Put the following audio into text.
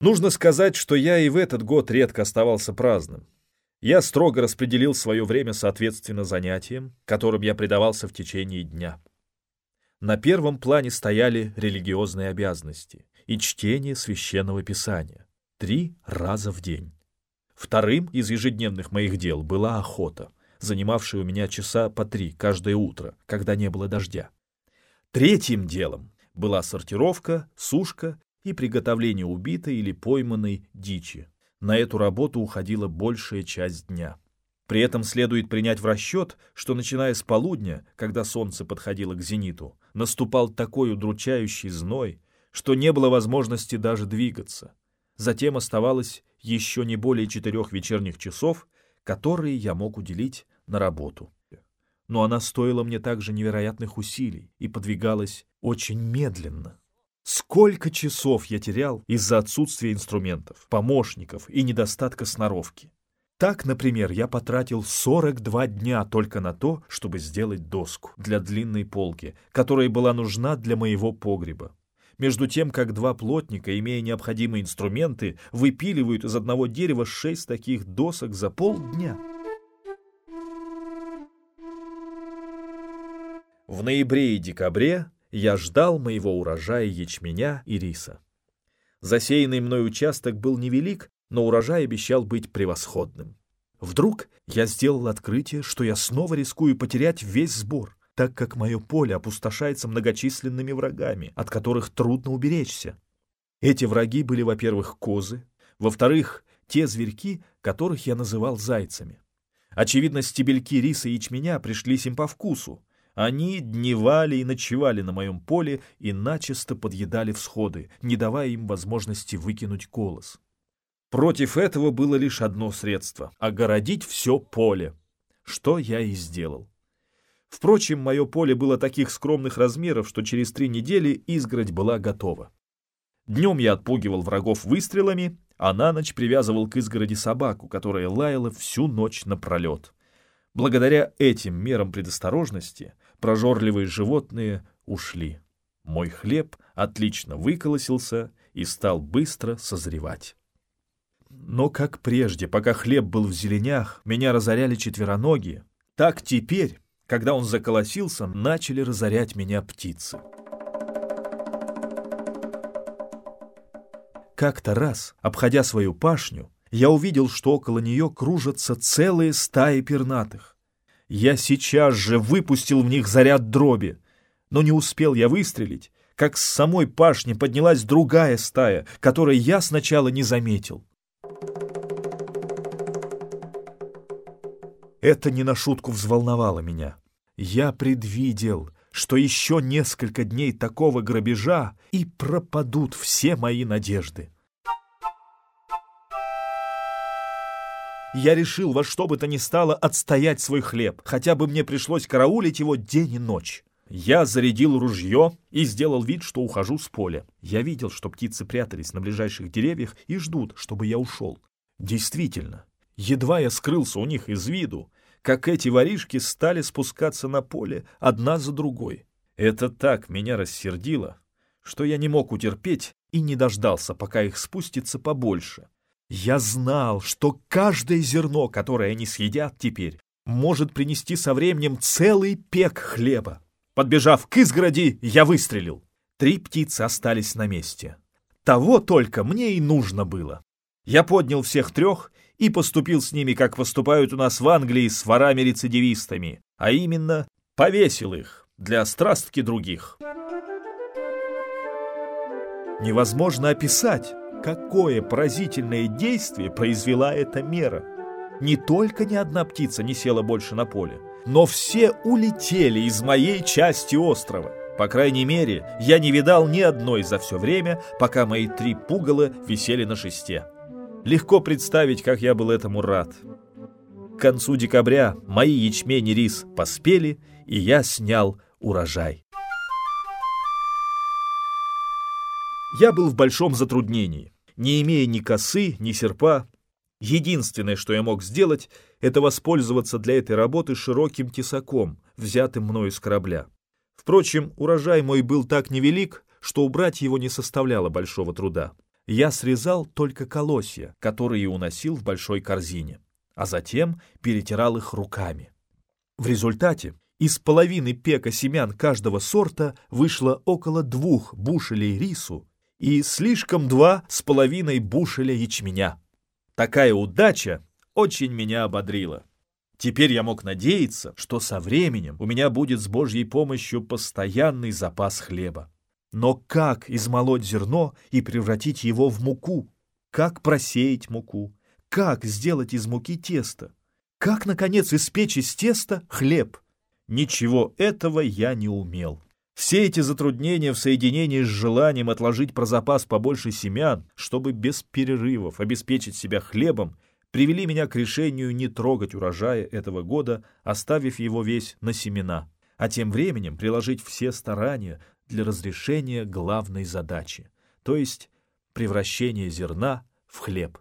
Нужно сказать, что я и в этот год редко оставался праздным. Я строго распределил свое время соответственно занятиям, которым я предавался в течение дня. На первом плане стояли религиозные обязанности и чтение священного писания три раза в день. Вторым из ежедневных моих дел была охота, занимавшая у меня часа по три каждое утро, когда не было дождя. Третьим делом была сортировка, сушка и приготовление убитой или пойманной дичи. На эту работу уходила большая часть дня. При этом следует принять в расчет, что начиная с полудня, когда солнце подходило к зениту, наступал такой удручающий зной, что не было возможности даже двигаться. Затем оставалось еще не более четырех вечерних часов, которые я мог уделить на работу. Но она стоила мне также невероятных усилий и подвигалась очень медленно. Сколько часов я терял из-за отсутствия инструментов, помощников и недостатка сноровки. Так, например, я потратил 42 дня только на то, чтобы сделать доску для длинной полки, которая была нужна для моего погреба между тем как два плотника, имея необходимые инструменты, выпиливают из одного дерева шесть таких досок за полдня. В ноябре и декабре я ждал моего урожая ячменя и риса. Засеянный мной участок был невелик, но урожай обещал быть превосходным. Вдруг я сделал открытие, что я снова рискую потерять весь сбор так как мое поле опустошается многочисленными врагами, от которых трудно уберечься. Эти враги были, во-первых, козы, во-вторых, те зверьки, которых я называл зайцами. Очевидно, стебельки риса и ячменя пришлись им по вкусу. Они дневали и ночевали на моем поле и начисто подъедали всходы, не давая им возможности выкинуть колос. Против этого было лишь одно средство — огородить все поле, что я и сделал. Впрочем, мое поле было таких скромных размеров, что через три недели изгородь была готова. Днем я отпугивал врагов выстрелами, а на ночь привязывал к изгороди собаку, которая лаяла всю ночь напролет. Благодаря этим мерам предосторожности прожорливые животные ушли. Мой хлеб отлично выколосился и стал быстро созревать. Но как прежде, пока хлеб был в зеленях, меня разоряли четвероногие, так теперь когда он заколосился, начали разорять меня птицы. Как-то раз, обходя свою пашню, я увидел, что около нее кружатся целые стаи пернатых. Я сейчас же выпустил в них заряд дроби, но не успел я выстрелить, как с самой пашни поднялась другая стая, которой я сначала не заметил. Это не на шутку взволновало меня. Я предвидел, что еще несколько дней такого грабежа и пропадут все мои надежды. Я решил во что бы то ни стало отстоять свой хлеб, хотя бы мне пришлось караулить его день и ночь. Я зарядил ружье и сделал вид, что ухожу с поля. Я видел, что птицы прятались на ближайших деревьях и ждут, чтобы я ушел. Действительно, едва я скрылся у них из виду, как эти воришки стали спускаться на поле одна за другой. Это так меня рассердило, что я не мог утерпеть и не дождался, пока их спустится побольше. Я знал, что каждое зерно, которое они съедят теперь, может принести со временем целый пек хлеба. Подбежав к изгороди, я выстрелил. Три птицы остались на месте. Того только мне и нужно было. Я поднял всех трех и поступил с ними, как поступают у нас в Англии с ворами-рецидивистами, а именно повесил их для страстки других. Невозможно описать, какое поразительное действие произвела эта мера. Не только ни одна птица не села больше на поле, но все улетели из моей части острова. По крайней мере, я не видал ни одной за все время, пока мои три пугала висели на шесте. Легко представить, как я был этому рад. К концу декабря мои ячмень и рис поспели, и я снял урожай. Я был в большом затруднении. Не имея ни косы, ни серпа, единственное, что я мог сделать, это воспользоваться для этой работы широким тесаком, взятым мною с корабля. Впрочем, урожай мой был так невелик, что убрать его не составляло большого труда. я срезал только колосья, которые уносил в большой корзине, а затем перетирал их руками. В результате из половины пека семян каждого сорта вышло около двух бушелей рису и слишком два с половиной бушеля ячменя. Такая удача очень меня ободрила. Теперь я мог надеяться, что со временем у меня будет с Божьей помощью постоянный запас хлеба. Но как измолоть зерно и превратить его в муку? Как просеять муку? Как сделать из муки тесто? Как, наконец, испечь из теста хлеб? Ничего этого я не умел. Все эти затруднения в соединении с желанием отложить про запас побольше семян, чтобы без перерывов обеспечить себя хлебом, привели меня к решению не трогать урожая этого года, оставив его весь на семена, а тем временем приложить все старания для разрешения главной задачи, то есть превращения зерна в хлеб.